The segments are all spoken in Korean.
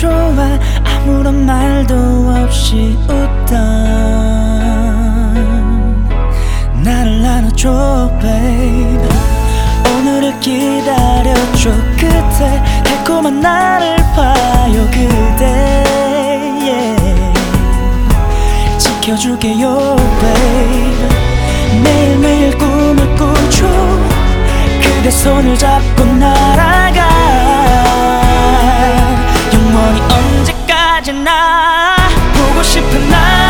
좋아. 아무런 말도 없이 웃던 나를 안아줘 babe. 오늘을 기다려줘 그대. 달콤한 나를 봐요 그대. Yeah. 지켜줄게요 babe. 매일매일 꿈을 꾸죠. 그대 손을 잡고 날아 보고 싶은 나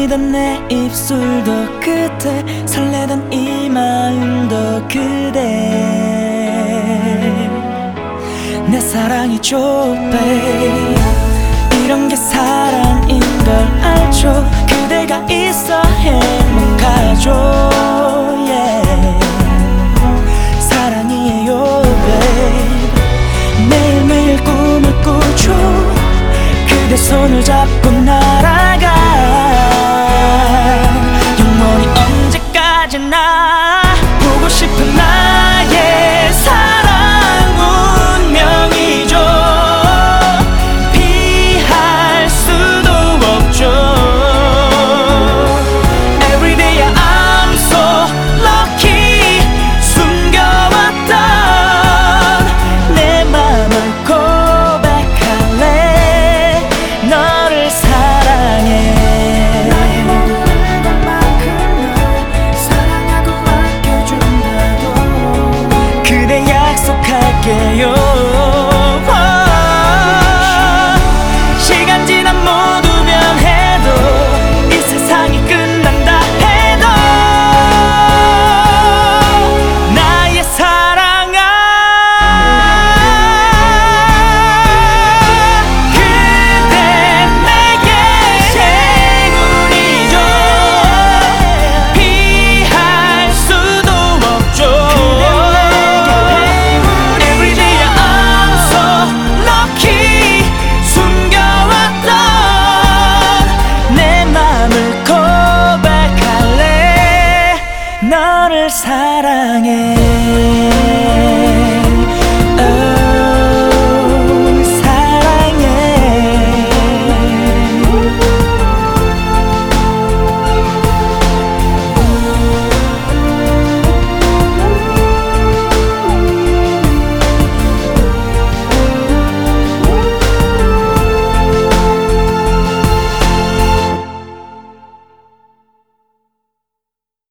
떨리던 내 입술도 그대 설레던 이 마음도 그대. 내 사랑이죠 babe 이런 게 사랑인 걸 알죠. 그대가 있어 행복하죠. 사랑이에요 매일매일 꿈을 꾸죠. 그대 손을 잡고 나 imagine. yeah.